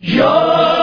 یا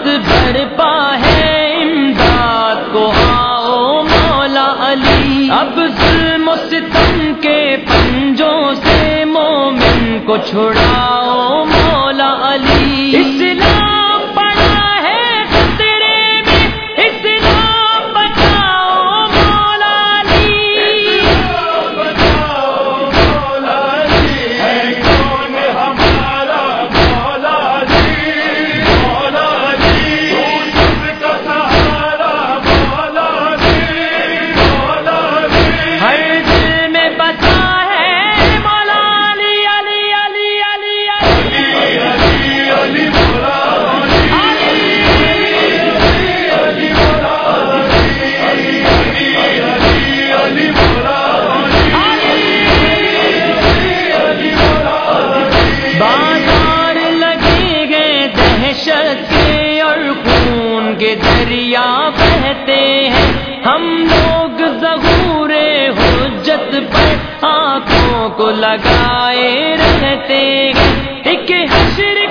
وقت بھرپا ہے امداد کو آؤ مولا علی۔ اب ظلم و ستم کے پنجوں سے مومن کو چھڑاؤ۔ دریا بہتے ہیں۔ ہم لوگ ظہور حجت پر آنکھوں کو لگائے رہتے ہیں۔ ایک حشر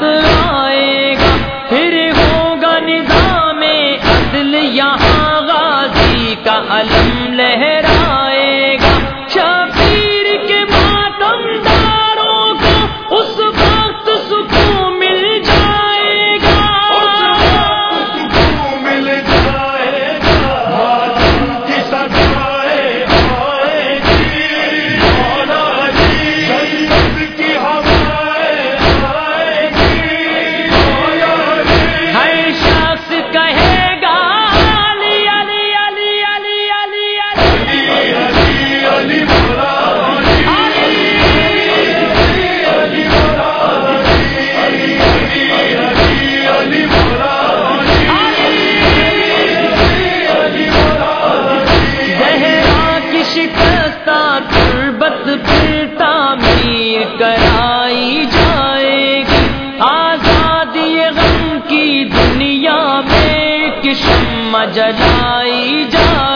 کا عدالت آئے گا۔ پھر ہوگا نظام عدل یہاں غازی کا علم۔ جلائی جائے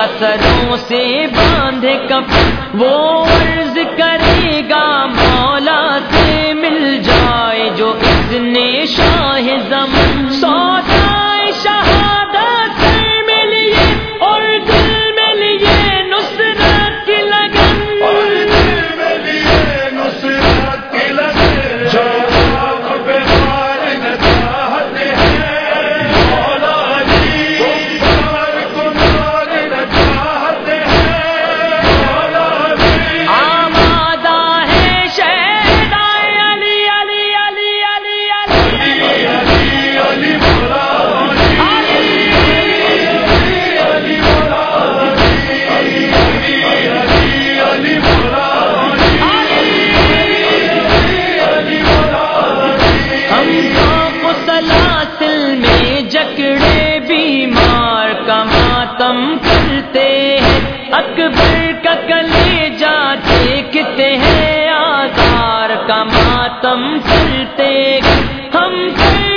گا سروں سے باندھ کپ وہ عرض کرے گا مولا سے مل جائے جو اس نے شاید ہم کرتے ہیں۔ اکبر کا کلیجہ دیکھتے ہیں۔ آزار کا ماتم چلتے ہم کرتے